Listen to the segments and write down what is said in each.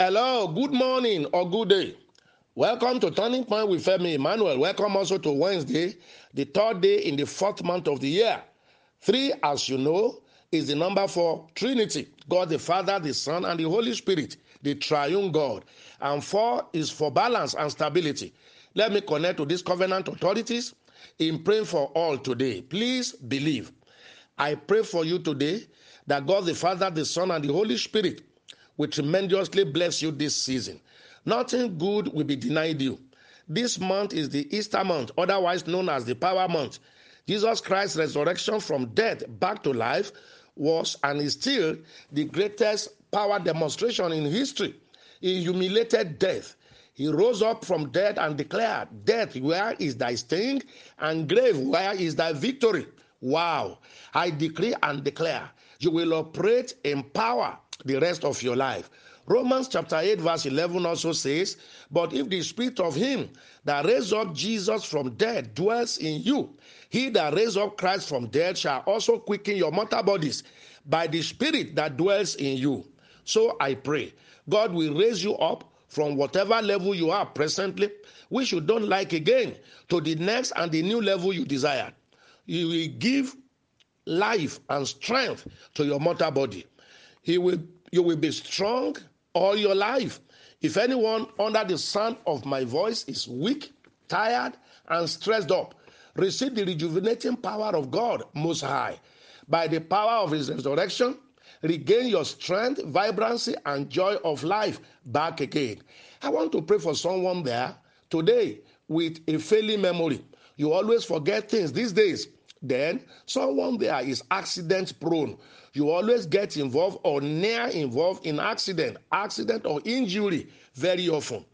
Hello, good morning or good day. Welcome to Turning Point with Femi Emmanuel. Welcome also to Wednesday, the third day in the fourth month of the year. Three, as you know, is the number for Trinity God the Father, the Son, and the Holy Spirit, the triune God. And four is for balance and stability. Let me connect to these covenant authorities in praying for all today. Please believe. I pray for you today that God the Father, the Son, and the Holy Spirit will tremendously bless you this season. Nothing good will be denied you. This month is the Easter month, otherwise known as the Power Month. Jesus Christ's resurrection from death back to life was and is still the greatest power demonstration in history. He humiliated death. He rose up from death and declared, Death, where is thy sting? And grave, where is thy victory? Wow. I decree and declare you will operate in power the rest of your life. Romans chapter 8, verse 11 also says, But if the spirit of him that raised up Jesus from death dwells in you, he that raised up Christ from death shall also quicken your mortal bodies by the spirit that dwells in you. So I pray, God will raise you up from whatever level you are presently, which you don't like again, to the next and the new level you desire. He will give life and strength to your mortal body. He will, you will be strong all your life. If anyone under the sound of my voice is weak, tired, and stressed up, receive the rejuvenating power of God Most High. By the power of His resurrection, regain your strength, vibrancy, and joy of life back again. I want to pray for someone there today with a failing memory. You always forget things these days. Then someone there is accident prone. You always get involved or near involved in accident, accident or injury very often.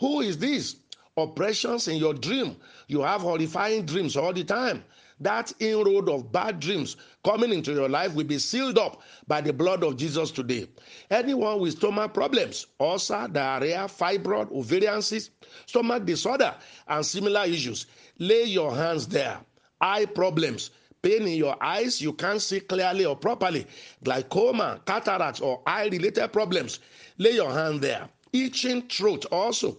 Who is this? Oppressions in your dream. You have horrifying dreams all the time. That inroad of bad dreams coming into your life will be sealed up by the blood of Jesus today. Anyone with stomach problems, ulcer, diarrhea, fibroid, ovarian cyst, stomach disorder, and similar issues, lay your hands there. Eye problems, pain in your eyes, you can't see clearly or properly, glaucoma, cataracts, or eye related problems, lay your hand there. Itching throat also.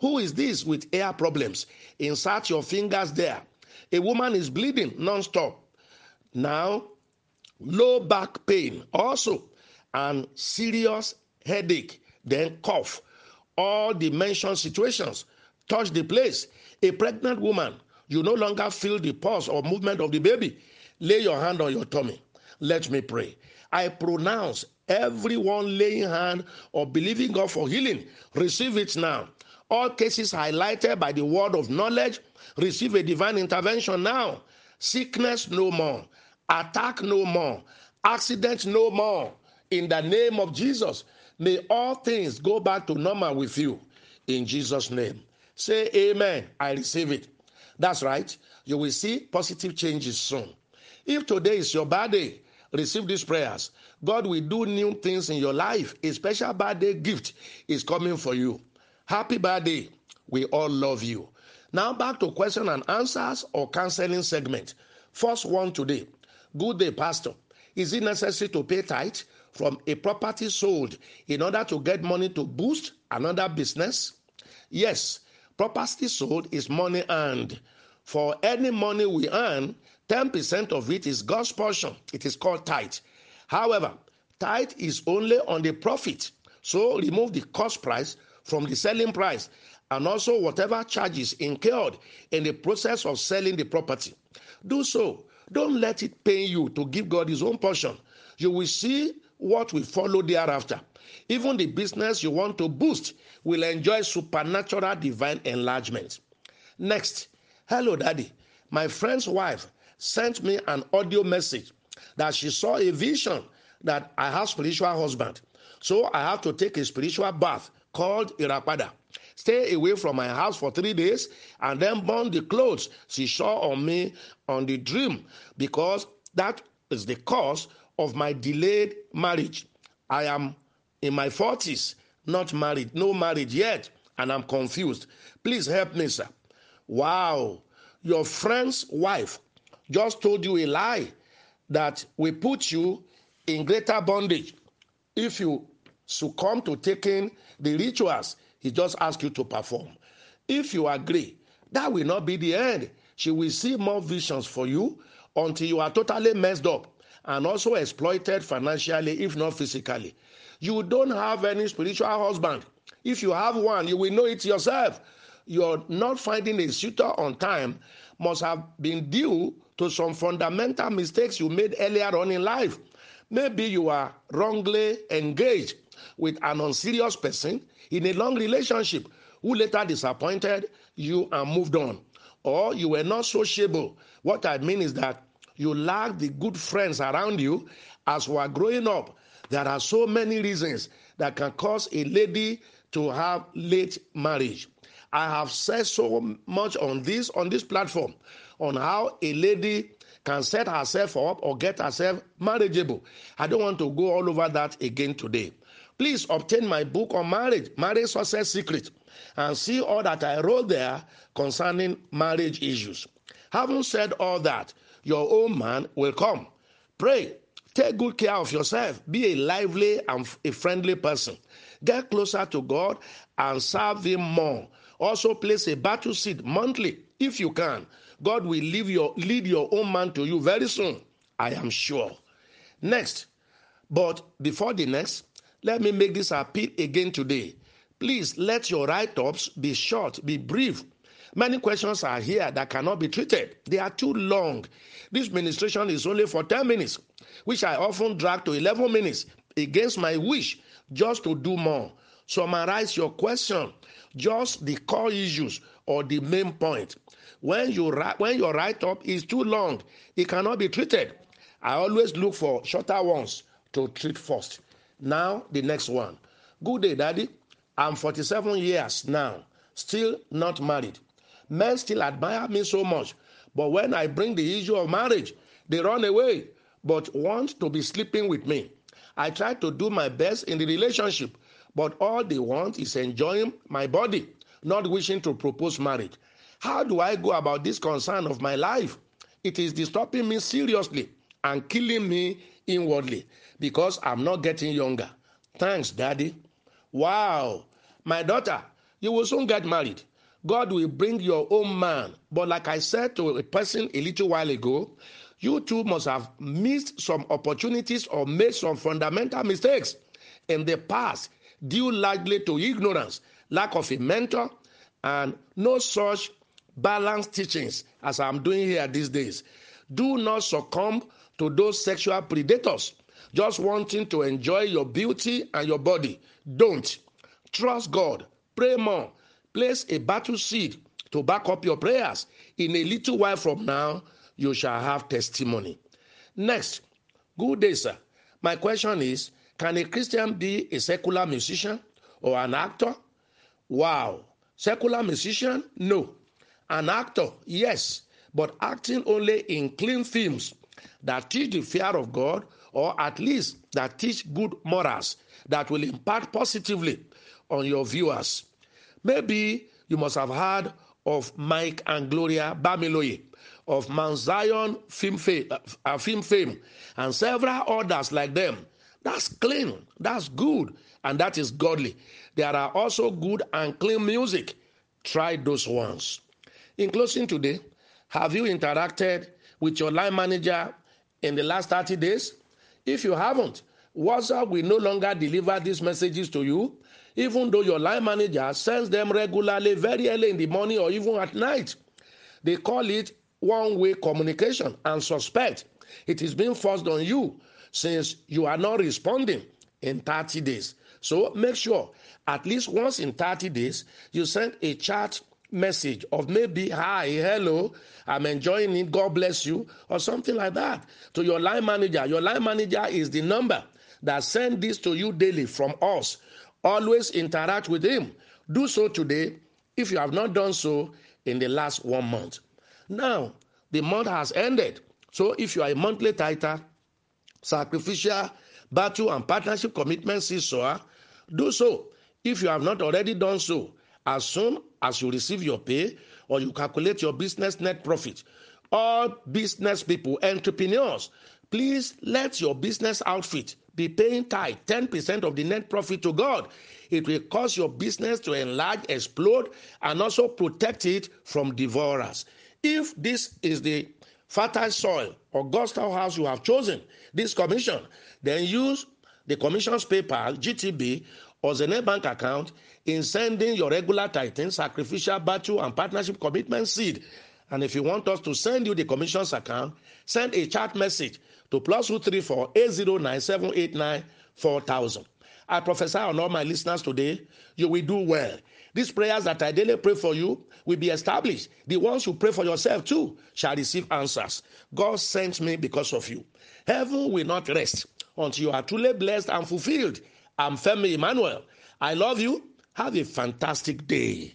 Who is this with ear problems? Insert your fingers there. A woman is bleeding non-stop. Now, low back pain also, and serious headache, then cough. All the mentioned situations touch the place. A pregnant woman, you no longer feel the pulse or movement of the baby. Lay your hand on your tummy. Let me pray. I pronounce everyone laying hand or believing God for healing, receive it now. All cases highlighted by the word of knowledge receive a divine intervention now. Sickness no more, attack no more, accident no more. In the name of Jesus, may all things go back to normal with you. In Jesus' name. Say amen. I receive it. That's right. You will see positive changes soon. If today is your birthday, receive these prayers. God will do new things in your life. A special birthday gift is coming for you. Happy birthday. We all love you. Now back to question and answers or counseling segment. First one today. Good day, Pastor. Is it necessary to pay tithe from a property sold in order to get money to boost another business? Yes, property sold is money earned. For any money we earn, 10% of it is God's portion. It is called tithe. However, tithe is only on the profit. So remove the cost price from the selling price and also whatever charges incurred in the process of selling the property. Do so. Don't let it pain you to give God his own portion. You will see what will follow thereafter. Even the business you want to boost will enjoy supernatural divine enlargement. Next, hello, daddy. My friend's wife sent me an audio message that she saw a vision that I have spiritual husband. So I have to take a spiritual bath called Irapada. Stay away from my house for three days and then burn the clothes she saw on me on the dream because that is the cause of my delayed marriage. I am in my 40s, not married, no marriage yet, and I'm confused. Please help me, sir. Wow, your friend's wife just told you a lie that will put you in greater bondage if you succumb to taking the rituals he just asked you to perform. If you agree, that will not be the end. She will see more visions for you until you are totally messed up and also exploited financially, if not physically. You don't have any spiritual husband. If you have one, you will know it yourself. You're not finding a suitor on time must have been due to some fundamental mistakes you made earlier on in life. Maybe you are wrongly engaged with an unserious person in a long relationship who later disappointed you and moved on. Or you were not sociable. What I mean is that you lack the good friends around you as we are growing up. There are so many reasons that can cause a lady to have late marriage. I have said so much on this on this platform on how a lady can set herself up or get herself marriageable. I don't want to go all over that again today. Please obtain my book on marriage, Marriage Success Secret, and see all that I wrote there concerning marriage issues. Having said all that, your own man will come. Pray. Take good care of yourself. Be a lively and a friendly person. Get closer to God and serve Him more. Also, place a battle seed monthly if you can. God will leave your, lead your own man to you very soon. I am sure. Next, but before the next, let me make this appeal again today. Please let your write ups be short, be brief. Many questions are here that cannot be treated. They are too long. This ministration is only for 10 minutes, which I often drag to 11 minutes against my wish just to do more. Summarize your question, just the core issues or the main point. When you when your write up is too long, it cannot be treated. I always look for shorter ones to treat first. Now the next one. Good day, Daddy. I'm 47 years now, still not married. Men still admire me so much, but when I bring the issue of marriage, they run away, but want to be sleeping with me. I try to do my best in the relationship, but all they want is enjoying my body, not wishing to propose marriage. How do I go about this concern of my life? It is disturbing me seriously and killing me inwardly because I'm not getting younger. Thanks, Daddy. Wow. My daughter, you will soon get married. God will bring your own man. But like I said to a person a little while ago, you too must have missed some opportunities or made some fundamental mistakes in the past due largely to ignorance, lack of a mentor, and no such balanced teachings as I'm doing here these days. Do not succumb to those sexual predators just wanting to enjoy your beauty and your body. Don't. Trust God. Pray more. Place a battle seed to back up your prayers. In a little while from now, you shall have testimony. Next, good day, sir. My question is Can a Christian be a secular musician or an actor? Wow. Secular musician? No. An actor? Yes. But acting only in clean films that teach the fear of God or at least that teach good morals that will impact positively on your viewers. Maybe you must have heard of Mike and Gloria Bamiloye of Mount Zion film fame, uh, film fame and several others like them. That's clean, that's good, and that is godly. There are also good and clean music. Try those ones. In closing today, have you interacted with your line manager in the last 30 days? If you haven't, WhatsApp will no longer deliver these messages to you, even though your line manager sends them regularly, very early in the morning or even at night. They call it one way communication and suspect it is being forced on you since you are not responding in 30 days. So make sure at least once in 30 days you send a chat message of maybe hi hello i'm enjoying it god bless you or something like that to your line manager your line manager is the number that send this to you daily from us always interact with him. Do so today if you have not done so in the last one month. Now the month has ended. So if you are a monthly tither sacrificial battle and partnership commitment seesaw do so. If you have not already done so as soon as you receive your pay or you calculate your business net profit. All business people, entrepreneurs, please let your business outfit be paying tithe, 10% of the net profit to God. It will cause your business to enlarge, explode, and also protect it from devourers. If this is the fertile soil or God's house you have chosen, this commission, then use the commission's PayPal, GTB, or Zenith Bank account in sending your regular tithing, sacrificial battle, and partnership commitment seed. And if you want us to send you the commission's account, send a chat message to plus 234 809 789 4000. I prophesy on all my listeners today, you will do well. These prayers that I daily pray for you will be established. The ones you pray for yourself too shall receive answers. God sent me because of you. Heaven will not rest until you are truly blessed and fulfilled. I'm Femi Emmanuel. I love you. Have a fantastic day.